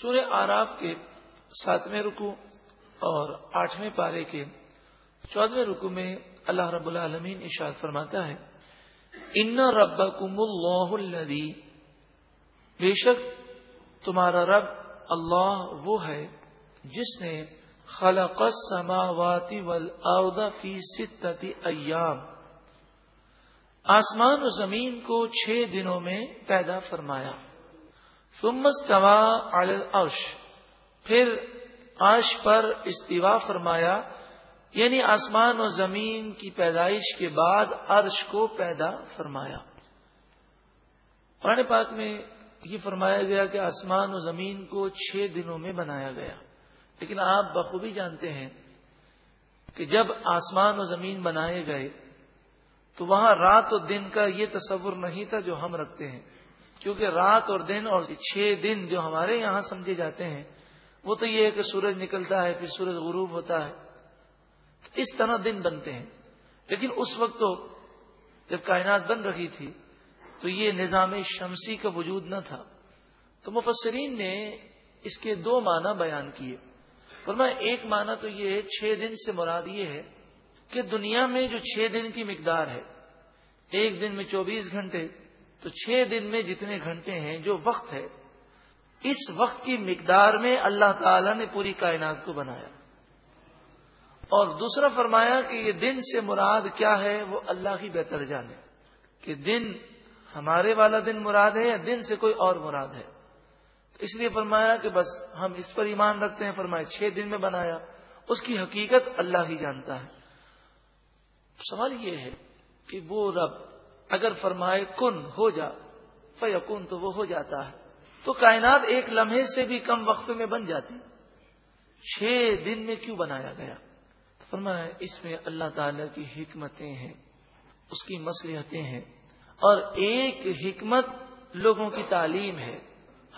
سورہ آراف کے ساتویں رکو اور آٹھویں پارے کے چودویں رکو میں اللہ رب العالمین اشاد فرماتا ہے، ان رب اللہ الذی بے شک تمہارا رب اللہ وہ ہے جس نے خلق السماوات والارض فی ستتی ایام۔ آسمان و زمین کو چھ دنوں میں پیدا فرمایا۔ ثم استوى على العرش. پھر عرش پر استوا فرمایا یعنی آسمان و زمین کی پیدائش کے بعد عرش کو پیدا فرمایا۔ قرآن پاک میں یہ فرمایا گیا کہ آسمان و زمین کو چھ دنوں میں بنایا گیا۔ لیکن آپ بخوبی جانتے ہیں کہ جب آسمان و زمین بنائے گئے تو وہاں رات و دن کا یہ تصور نہیں تھا جو ہم رکھتے ہیں۔ کیونکہ رات اور دن اور چھ دن جو ہمارے یہاں سمجھے جاتے ہیں، وہ تو یہ ہے کہ سورج نکلتا ہے، پھر سورج غروب ہوتا ہے۔ اس طرح دن بنتے ہیں۔ لیکن اس وقت تو جب کائنات بن رہی تھی، تو یہ نظام شمسی کا وجود نہ تھا۔ تو مفسرین نے اس کے دو معنی بیان کیے۔ فرمایا، ایک معنی تو یہ چھ دن سے مراد یہ ہے کہ دنیا میں جو چھ دن کی مقدار ہے، ایک دن میں چوبیس گھنٹے تو چھ دن میں جتنے گھنٹے ہیں جو وقت ہے، اس وقت کی مقدار میں اللہ تعالی نے پوری کائنات کو بنایا۔ اور دوسرا فرمایا کہ یہ دن سے مراد کیا ہے، وہ اللہ کی بہتر جانے۔ کہ دن ہمارے والا دن مراد ہے یا دن سے کوئی اور مراد ہے۔ تو اس لیے فرمایا کہ بس ہم اس پر ایمان رکھتے ہیں، فرمایا چھ دن میں بنایا۔ اس کی حقیقت اللہ ہی جانتا ہے۔ سوال یہ ہے کہ وہ رب اگر فرمائے کن ہو جا فیکن تو وہ ہو جاتا ہے۔ تو کائنات ایک لمحے سے بھی کم وقت میں بن جاتی۔ چھ دن میں کیوں بنایا گیا؟ فرمایا، اس میں اللہ تعالی کی حکمتیں ہیں، اس کی مصلیحتیں ہیں۔ اور ایک حکمت لوگوں کی تعلیم ہے۔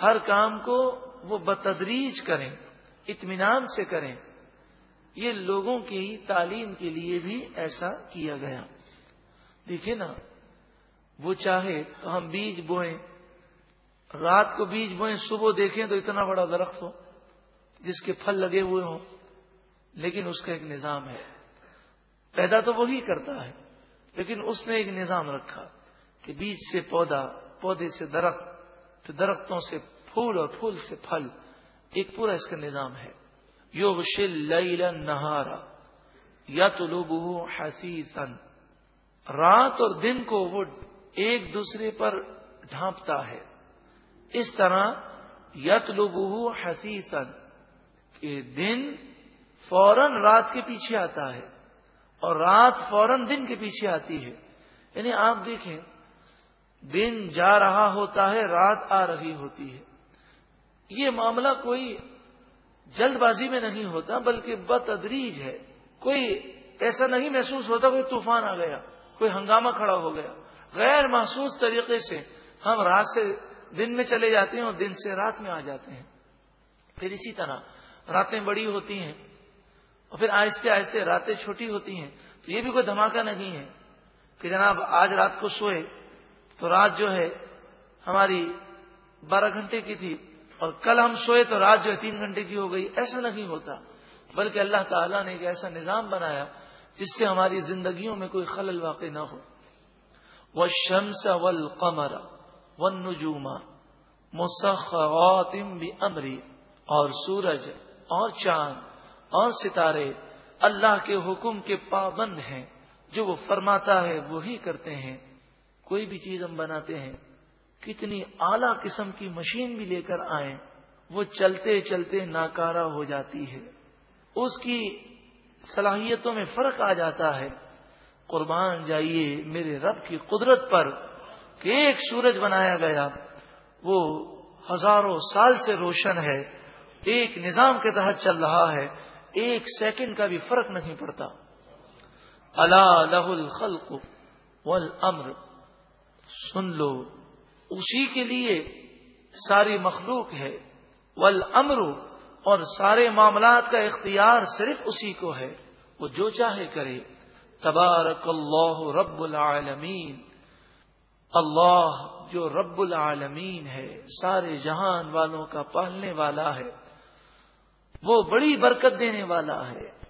ہر کام کو وہ بتدریج کریں، اطمینان سے کریں۔ یہ لوگوں کی تعلیم کے لیے بھی ایسا کیا گیا۔ دیکھیں نا وہ چاہے تو ہم بیج بوئیں۔ رات کو بیج بوئیں، صبح دیکھیں تو اتنا بڑا درخت ہو جس کے پھل لگے ہوئے ہوں۔ لیکن اس کا ایک نظام ہے۔ پیدا تو وہی کرتا ہے، لیکن اس نے ایک نظام رکھا کہ بیج سے پودا، پودے سے درخت پھر درختوں سے پھول اور پھول سے پھل۔ ایک پورا اس کا نظام ہے۔ یوگ شل نہارا یا تو لوگ حسیسن رات اور دن کو وہ ایک دوسرے پر ڈھانپتا ہے۔ اس طرح یت لوگ حسیسن دن فوراً رات کے پیچھے آتا ہے اور رات فوراً دن کے پیچھے آتی ہے۔ یعنی آپ دیکھیں، دن جا رہا ہوتا ہے، رات آ رہی ہوتی ہے۔ یہ معاملہ کوئی جلد بازی میں نہیں ہوتا، بلکہ بتدریج ہے۔ کوئی ایسا نہیں محسوس ہوتا، کوئی طوفان آ گیا، کوئی ہنگامہ کھڑا ہو گیا۔ غیر محسوس طریقے سے ہم رات سے دن میں چلے جاتے ہیں اور دن سے رات میں آ جاتے ہیں۔ پھر اسی طرح راتیں بڑی ہوتی ہیں اور پھر آہستہ آہستہ راتیں چھوٹی ہوتی ہیں۔ تو یہ بھی کوئی دھماکہ نہیں ہے کہ جناب آج رات کو سوئے تو رات جو ہے ہماری بارہ گھنٹے کی تھی اور کل ہم سوئے تو رات جو ہے تین گھنٹے کی ہو گئی۔ ایسا نہیں ہوتا۔ بلکہ اللہ تعالیٰ نے ایک ایسا نظام بنایا جس سے ہماری زندگیوں میں کوئی خلل واقع نہ ہو۔ وہ شمس ول قمر و بھی امری اور سورج اور چاند اور ستارے اللہ کے حکم کے پابند ہیں، جو وہ فرماتا ہے وہی کرتے ہیں۔ کوئی بھی چیز ہم بناتے ہیں، کتنی اعلی قسم کی مشین بھی لے کر آئیں، وہ چلتے چلتے ناکارا ہو جاتی ہے۔ اس کی صلاحیتوں میں فرق آ جاتا ہے۔ قربان جائیے میرے رب کی قدرت پر کہ ایک سورج بنایا گیا۔ وہ ہزاروں سال سے روشن ہے۔ ایک نظام کے تحت چل رہا ہے۔ ایک سیکنڈ کا بھی فرق نہیں پڑتا۔ اللہ لہ الخلق والامر۔ سن لو، اسی کے لیے ساری مخلوق ہے۔ والامر، اور سارے معاملات کا اختیار صرف اسی کو ہے۔ وہ جو چاہے کرے۔ تبارک اللہ رب العالمین۔ اللہ جو رب العالمین ہے، سارے جہان والوں کا پالنے والا ہے، وہ بڑی برکت دینے والا ہے۔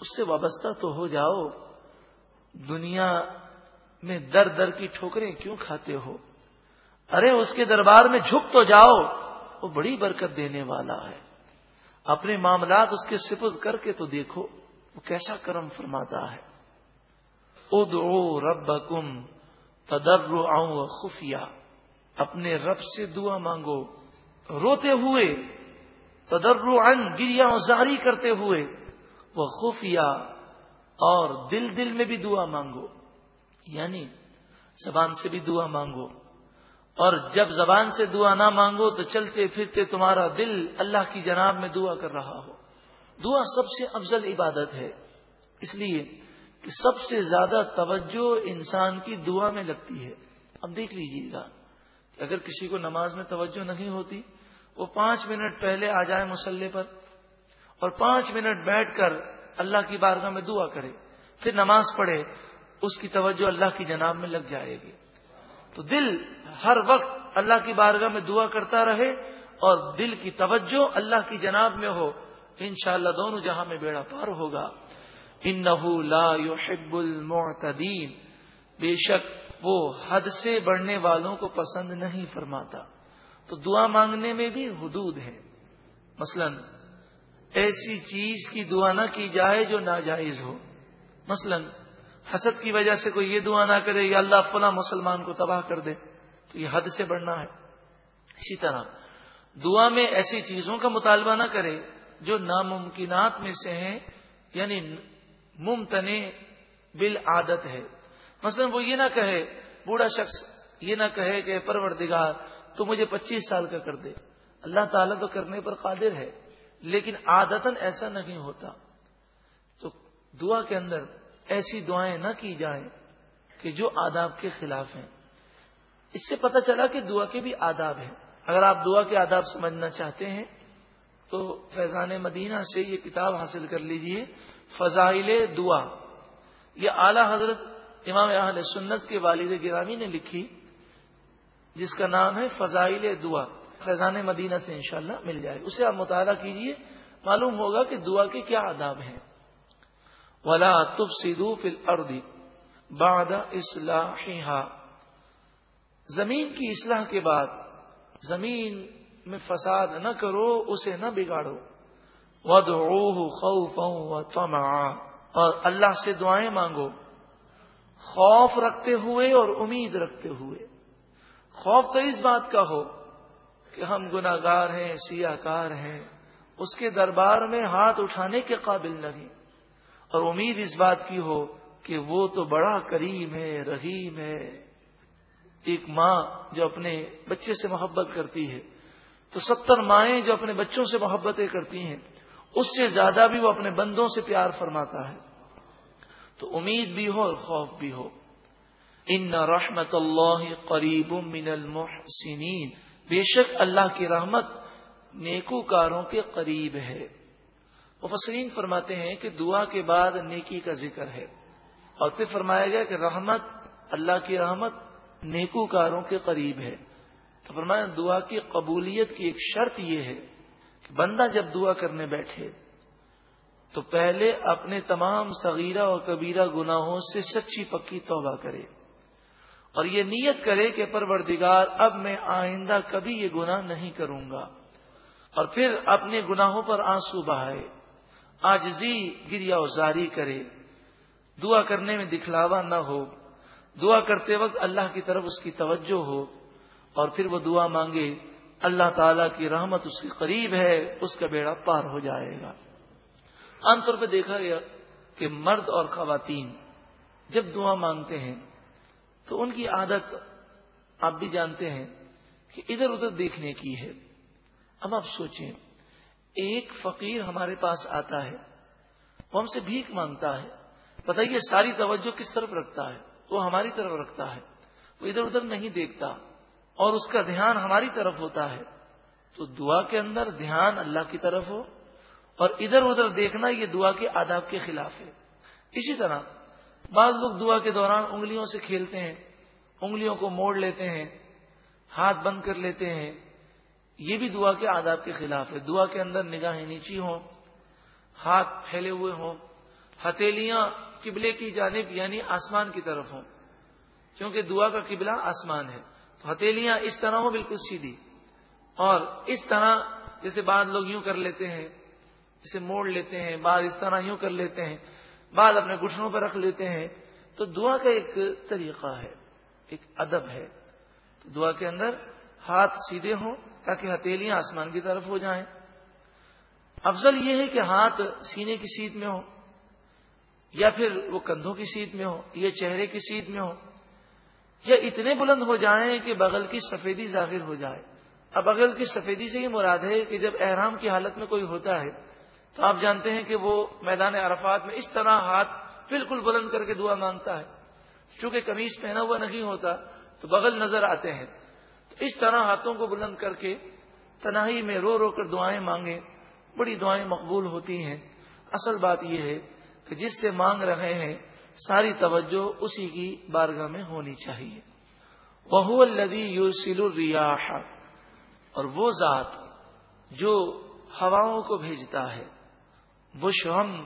اس سے وابستہ تو ہو جاؤ۔ دنیا میں در در کی ٹھوکریں کیوں کھاتے ہو؟ ارے، اس کے دربار میں جھک تو جاؤ۔ وہ بڑی برکت دینے والا ہے۔ اپنے معاملات اس کے سپرد کر کے تو دیکھو۔ وہ کیسا کرم فرماتا ہے۔ ادعو ربکم تدر خفیہ۔ اپنے رب سے دعا مانگو۔ روتے ہوئے تدر گریا زاری کرتے ہوئے۔ وہ خفیہ، اور دل دل میں بھی دعا مانگو۔ یعنی زبان سے بھی دعا مانگو۔ اور جب زبان سے دعا نہ مانگو تو چلتے پھرتے تمہارا دل اللہ کی جناب میں دعا کر رہا ہو۔ دعا سب سے افضل عبادت ہے۔ اس لیے کہ سب سے زیادہ توجہ انسان کی دعا میں لگتی ہے۔ اب دیکھ لیجیے گا کہ اگر کسی کو نماز میں توجہ نہیں ہوتی، وہ پانچ منٹ پہلے آ جائے مسلح پر اور پانچ منٹ بیٹھ کر اللہ کی بارگاہ میں دعا کرے، پھر نماز پڑھے، اس کی توجہ اللہ کی جناب میں لگ جائے گی۔ تو دل ہر وقت اللہ کی بارگاہ میں دعا کرتا رہے اور دل کی توجہ اللہ کی جناب میں ہو، انشاءاللہ دونوں جہاں میں بیڑا پار ہوگا۔ ان لا يحب المعتدین۔ بے شک وہ حد سے بڑھنے والوں کو پسند نہیں فرماتا۔ تو دعا مانگنے میں بھی حدود ہے مثلا، ایسی چیز کی دعا نہ کی جائے جو ناجائز ہو۔ مثلا، حسد کی وجہ سے کوئی یہ دعا نہ کرے، یا اللہ فلاں مسلمان کو تباہ کر دے۔ تو یہ حد سے بڑھنا ہے۔ اسی طرح، دعا میں ایسی چیزوں کا مطالبہ نہ کرے جو ناممکنات میں سے ہیں یعنی ممتنے بل عادت ہے۔ مثلا وہ یہ نہ کہے، بوڑھا شخص یہ نہ کہے کہ پروردگار، تو مجھے پچیس سال کا کر دے۔ اللہ تعالیٰ تو کرنے پر قادر ہے، لیکن عادتن ایسا نہیں ہوتا۔ تو دعا کے اندر ایسی دعائیں نہ کی جائیں کہ جو آداب کے خلاف ہیں۔ اس سے پتہ چلا کہ دعا کے بھی آداب ہیں۔ اگر آپ دعا کے آداب سمجھنا چاہتے ہیں، تو فیضان مدینہ سے یہ کتاب حاصل کر لیجیے۔ فضائل دعا۔ یہ اعلی حضرت امام اہل سنت کے والد گرامی نے لکھی، جس کا نام ہے فضائل دعا۔ فیضان مدینہ سے انشاءاللہ مل جائے۔ اسے آپ مطالعہ کیجیے، معلوم ہوگا کہ دعا کے کیا آداب ہیں۔ ولا تب سدو فل اردی باد اصلاح زمین کی اصلاح کے بعد، زمین میں فساد نہ کرو، اسے نہ بگاڑو۔ ود خوف اور اللہ سے دعائیں مانگو۔ خوف رکھتے ہوئے اور امید رکھتے ہوئے۔ خوف تو اس بات کا ہو کہ ہم گناگار ہیں، سیاہ کار ہیں۔ اس کے دربار میں ہاتھ اٹھانے کے قابل نہیں اور امید اس بات کی ہو کہ وہ تو بڑا کریم ہے، رحیم ہے۔ ایک ماں جو اپنے بچے سے محبت کرتی ہے۔ تو ستر مائیں جو اپنے بچوں سے محبتیں کرتی ہیں۔ اس سے زیادہ بھی وہ اپنے بندوں سے پیار فرماتا ہے۔ تو امید بھی ہو اور خوف بھی ہو۔ ان رحمت اللہ قریب من المحسنین۔ بے شک اللہ کی رحمت نیکو کاروں کے قریب ہے۔ مفسرین فرماتے ہیں کہ دعا کے بعد نیکی کا ذکر ہے۔ اور پھر فرمایا گیا کہ رحمت، اللہ کی رحمت نیکو کاروں کے قریب ہے۔ تو فرمایا دعا کی قبولیت کی ایک شرط یہ ہے بندہ جب دعا کرنے بیٹھے، تو پہلے اپنے تمام صغیرہ اور کبیرہ گناہوں سے سچی پکی توبہ کرے اور یہ نیت کرے کہ پروردگار، اب میں آئندہ کبھی یہ گناہ نہیں کروں گا۔ اور پھر اپنے گناہوں پر آنسو بہائے، آجزی گریا ازاری کرے۔ دعا کرنے میں دکھلاوا نہ ہو، دعا کرتے وقت اللہ کی طرف اس کی توجہ ہو اور پھر وہ دعا مانگے۔ اللہ تعالی کی رحمت اس کے قریب ہے، اس کا بیڑا پار ہو جائے گا۔ عام طور پہ دیکھا گیا کہ مرد اور خواتین جب دعا مانگتے ہیں، تو ان کی عادت آپ بھی جانتے ہیں کہ ادھر ادھر دیکھنے کی ہے۔ اب آپ سوچیں، ایک فقیر ہمارے پاس آتا ہے، وہ ہم سے بھیک مانگتا ہے۔ بتائیے، ساری توجہ کس طرف رکھتا ہے؟ وہ ہماری طرف رکھتا ہے، وہ ادھر ادھر نہیں دیکھتا۔ اور اس کا دھیان ہماری طرف ہوتا ہے تو دعا کے اندر دھیان اللہ کی طرف ہو اور ادھر ادھر دیکھنا یہ دعا کے آداب کے خلاف ہے۔ اسی طرح بعض لوگ دعا کے دوران انگلیوں سے کھیلتے ہیں، انگلیوں کو موڑ لیتے ہیں، ہاتھ بند کر لیتے ہیں۔ یہ بھی دعا کے آداب کے خلاف ہے۔ دعا کے اندر نگاہیں نیچی ہوں، ہاتھ پھیلے ہوئے ہوں، ہتھیلیاں قبلے کی جانب یعنی آسمان کی طرف ہوں۔ کیونکہ دعا کا قبلہ آسمان ہے۔ ہتھیلیاں اس طرح ہوں بالکل سیدھی۔ اور اس طرح جیسے بعض لوگ یوں کر لیتے ہیں جسے موڑ لیتے ہیں، بعض اس طرح یوں کر لیتے ہیں، بعض اپنے گھٹنوں پر رکھ لیتے ہیں۔ تو دعا کا ایک طریقہ ہے، ایک ادب ہے۔ تو دعا کے اندر ہاتھ سیدھے ہوں تاکہ ہتھیلیاں آسمان کی طرف ہو جائیں۔ افضل یہ ہے کہ ہاتھ سینے کی سیٹ میں ہو یا پھر وہ کندھوں کی سیٹ میں ہو یا چہرے کی سیٹ میں ہو یا اتنے بلند ہو جائیں کہ بغل کی سفیدی ظاہر ہو جائے۔ اب بغل کی سفیدی سے یہ مراد ہے کہ جب احرام کی حالت میں کوئی ہوتا ہے، تو آپ جانتے ہیں کہ وہ میدان عرفات میں اس طرح ہاتھ بالکل بلند کر کے دعا مانگتا ہے۔ چونکہ کمیز پہنا ہوا نہیں ہوتا، تو بغل نظر آتے ہیں۔ تو اس طرح ہاتھوں کو بلند کر کے تنہائی میں رو رو کر دعائیں مانگے بڑی دعائیں مقبول ہوتی ہیں۔ اصل بات یہ ہے کہ جس سے مانگ رہے ہیں ساری توجہ اسی کی بارگاہ میں ہونی چاہیے۔ وہ الدی یو سیل اور وہ ذات جو ہواؤں کو بھیجتا ہے۔ بش ہم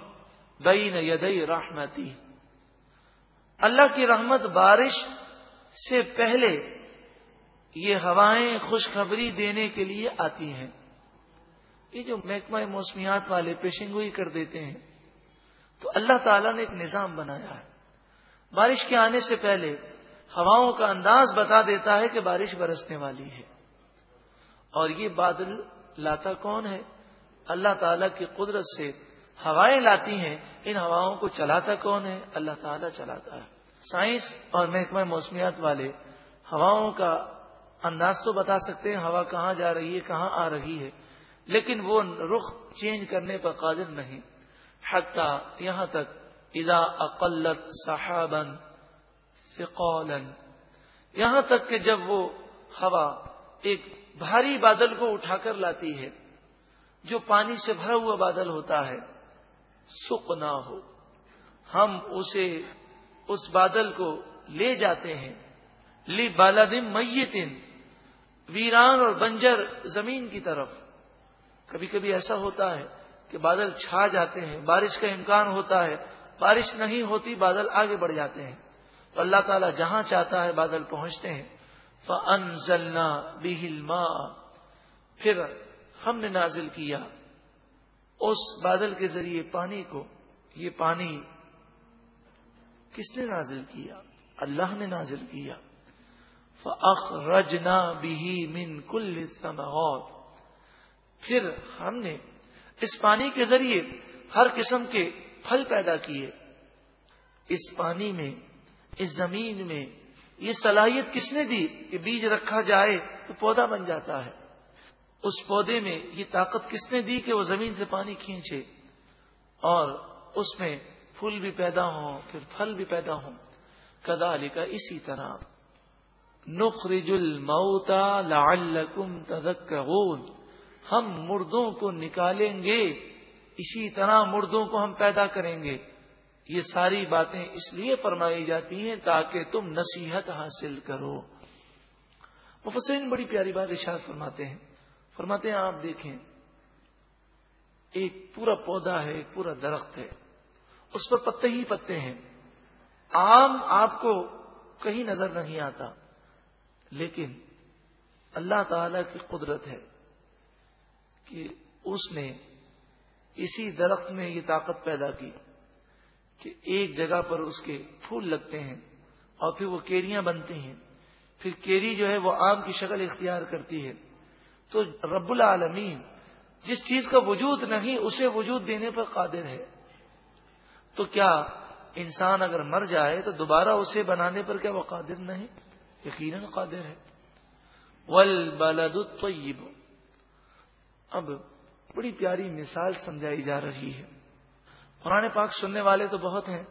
بین یدئی رحمتی۔ اللہ کی رحمت بارش سے پہلے یہ ہوائیں خوشخبری دینے کے لیے آتی ہیں۔ یہ جو محکمہ موسمیات والے پیشن گوئی کر دیتے ہیں۔ تو اللہ تعالیٰ نے ایک نظام بنایا ہے۔ بارش کے آنے سے پہلے ہواؤں کا انداز بتا دیتا ہے کہ بارش برسنے والی ہے۔ اور یہ بادل لاتا کون ہے؟ اللہ تعالیٰ کی قدرت سے ہوائیں لاتی ہیں۔ ان ہواؤں کو چلاتا کون ہے؟ اللہ تعالیٰ چلاتا ہے۔ سائنس اور محکمہ موسمیات والے ہواؤں کا انداز تو بتا سکتے ہیں، ہوا کہاں جا رہی ہے، کہاں آ رہی ہے، لیکن وہ رخ چینج کرنے پر قادر نہیں۔ حتیٰ یہاں تک ادا اقلت صحابن ثقولا یہاں تک کہ جب وہ ہوا، ایک بھاری بادل کو اٹھا کر لاتی ہے، جو پانی سے بھرا ہوا بادل ہوتا ہے سکھ نہ ہو ہم اسے، اس بادل کو لے جاتے ہیں لی بالادم میتن ویران اور بنجر زمین کی طرف. کبھی کبھی ایسا ہوتا ہے کہ بادل چھا جاتے ہیں، بارش کا امکان ہوتا ہے، بارش نہیں ہوتی، بادل آگے بڑھ جاتے ہیں۔ تو اللہ تعالیٰ جہاں چاہتا ہے بادل پہنچتے ہیں۔ فنزلنا بہل پھر ہم نے نازل کیا اس بادل کے ذریعے پانی کو۔ یہ پانی کس نے نازل کیا؟ اللہ نے نازل کیا۔ فخ رجنا بھی من کل پھر ہم نے اس پانی کے ذریعے ہر قسم کے پھل پیدا کیے۔ اس پانی میں، اس زمین میں یہ صلاحیت کس نے دی کہ بیج رکھا جائے تو پودا بن جاتا ہے۔ اس پودے میں یہ طاقت کس نے دی کہ وہ زمین سے پانی کھینچے؟ اور اس میں پھول بھی پیدا ہوں، پھر پھل بھی پیدا ہوں۔ کدا کا اسی طرح۔ نخرج الموتا لعلکم تذکرون۔ ہم مردوں کو نکالیں گے، اسی طرح مردوں کو ہم پیدا کریں گے۔ یہ ساری باتیں اس لیے فرمائی جاتی ہیں تاکہ تم نصیحت حاصل کرو۔ مفسرین بڑی پیاری بات اشار فرماتے ہیں۔ فرماتے ہیں، آپ دیکھیں، ایک پورا پودا ہے، ایک پورا درخت ہے۔ اس پر پتے ہی پتے ہیں۔ آم آپ کو کہیں نظر نہیں آتا، لیکن اللہ تعالی کی قدرت ہے۔ کہ اس نے اسی درخت میں یہ طاقت پیدا کی کہ ایک جگہ پر اس کے پھول لگتے ہیں اور پھر وہ کیریاں بنتی ہیں۔ پھر کیری جو ہے وہ آم کی شکل اختیار کرتی ہے۔ تو رب العالمین جس چیز کا وجود نہیں، اسے وجود دینے پر قادر ہے۔ تو کیا انسان اگر مر جائے تو دوبارہ اسے بنانے پر کیا وہ قادر نہیں؟ یقیناً قادر ہے۔ ول بالد اب بڑی پیاری مثال سمجھائی جا رہی ہے۔ قرآن پاک سننے والے تو بہت ہیں،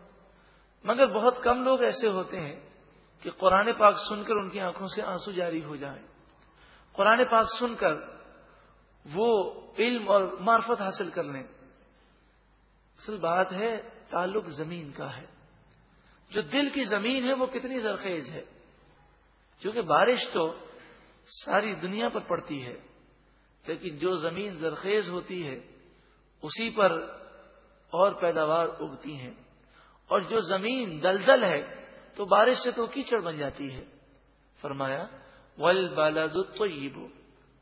مگر بہت کم لوگ ایسے ہوتے ہیں کہ قرآن پاک سن کر ان کی آنکھوں سے آنسو جاری ہو جائیں۔ قرآن پاک سن کر وہ علم اور معرفت حاصل کر لیں۔ اصل بات ہے، تعلق زمین کا ہے۔ جو دل کی زمین ہے وہ کتنی زرخیز ہے۔ کیونکہ بارش تو ساری دنیا پر پڑتی ہے۔ لیکن جو زمین زرخیز ہوتی ہے، اسی پر اور پیداوار اگتی ہیں۔ اور جو زمین دلدل ہے، تو بارش سے تو کیچڑ بن جاتی ہے۔ فرمایا ول بالد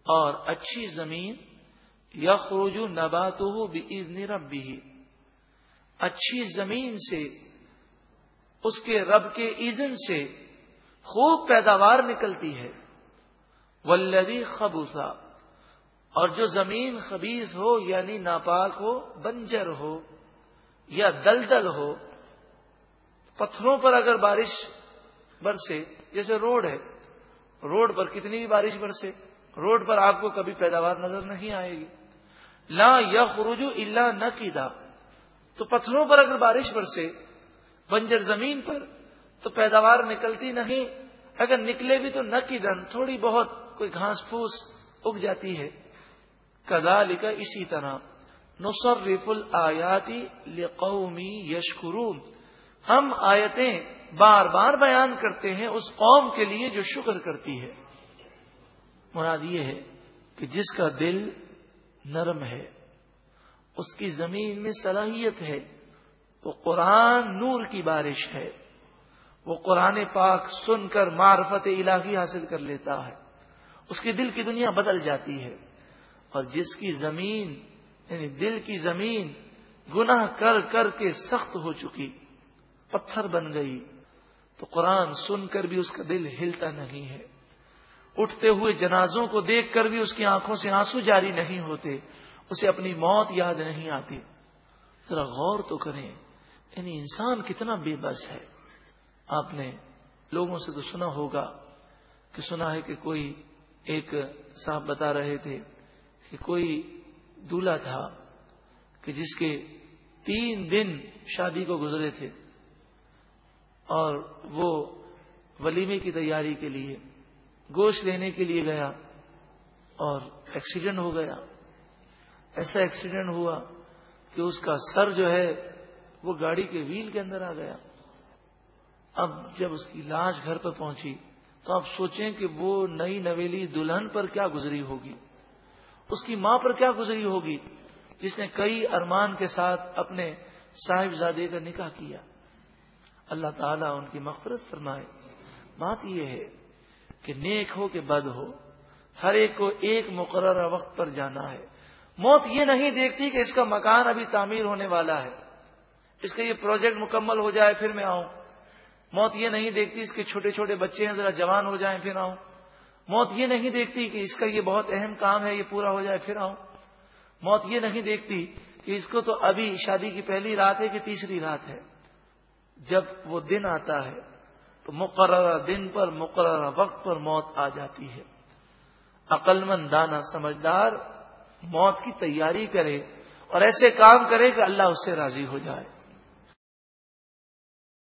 اور اچھی زمین یا نبات ہو بھی اچھی زمین سے، اس کے رب کے ایزن سے خوب پیداوار نکلتی ہے۔ ولدی خبوسا اور جو زمین خبیز ہو یعنی ناپاک ہو، بنجر ہو یا دلدل ہو، پتھروں پر اگر بارش برسے، جیسے روڈ ہے، روڈ پر کتنی بھی بارش برسے، روڈ پر آپ کو کبھی پیداوار نظر نہیں آئے گی۔ لا یا خروج اللہ نہ کیدا تو پتھروں پر اگر بارش برسے، بنجر زمین پر، تو پیداوار نکلتی نہیں۔ اگر نکلے بھی تو نہ کی دن تھوڑی بہت کوئی گھاس پھوس اگ جاتی ہے۔ کدا لکھا اسی طرح نصر ریف الیاتی قومی یشکرون۔ ہم آیتیں بار بار بیان کرتے ہیں اس قوم کے لیے جو شکر کرتی ہے۔ مراد یہ ہے کہ جس کا دل نرم ہے، اس کی زمین میں صلاحیت ہے، تو قرآن نور کی بارش ہے۔ وہ قرآن پاک سن کر معرفت الہی حاصل کر لیتا ہے۔ اس کی دل کی دنیا بدل جاتی ہے۔ اور جس کی زمین یعنی دل کی زمین گناہ کر کر کے سخت ہو چکی، پتھر بن گئی۔ تو قرآن سن کر بھی اس کا دل ہلتا نہیں ہے۔ اٹھتے ہوئے جنازوں کو دیکھ کر بھی اس کی آنکھوں سے آنسو جاری نہیں ہوتے، اسے اپنی موت یاد نہیں آتی۔ ذرا غور تو کریں یعنی انسان کتنا بے بس ہے۔ آپ نے لوگوں سے تو سنا ہوگا کہ سنا ہے کہ کوئی ایک صاحب بتا رہے تھے کہ کوئی دلہا تھا کہ جس کے تین دن شادی کو گزرے تھے اور وہ ولیمے کی تیاری کے لیے گوشت لینے کے لیے گیا اور ایکسیڈنٹ ہو گیا۔ ایسا ایکسیڈنٹ ہوا کہ اس کا سر جو ہے وہ گاڑی کے ویل کے اندر آ گیا۔ اب جب اس کی لاش گھر پر پہنچی تو آپ سوچیں کہ وہ نئی نویلی دلہن پر کیا گزری ہوگی۔ اس کی ماں پر کیا گزری ہوگی؟ جس نے کئی ارمان کے ساتھ اپنے صاحب زادے کا نکاح کیا۔ اللہ تعالیٰ ان کی مغفرت فرمائے۔ بات یہ ہے کہ نیک ہو کہ بد ہو، ہر ایک کو ایک مقررہ وقت پر جانا ہے۔ موت یہ نہیں دیکھتی کہ اس کا مکان ابھی تعمیر ہونے والا ہے۔ اس کا یہ پروجیکٹ مکمل ہو جائے، پھر میں آؤں۔ موت یہ نہیں دیکھتی اس کے چھوٹے چھوٹے بچے ہیں، ذرا جوان ہو جائیں، پھر آؤں۔ موت یہ نہیں دیکھتی کہ اس کا یہ بہت اہم کام ہے، یہ پورا ہو جائے، پھر آؤں۔ موت یہ نہیں دیکھتی کہ اس کو تو ابھی شادی کی پہلی رات ہے کہ تیسری رات ہے۔ جب وہ دن آتا ہے تو مقررہ دن پر، مقررہ وقت پر موت آ جاتی ہے۔ عقل مند، دانا سمجھدار موت کی تیاری کرے اور ایسے کام کرے کہ اللہ اس سے راضی ہو جائے۔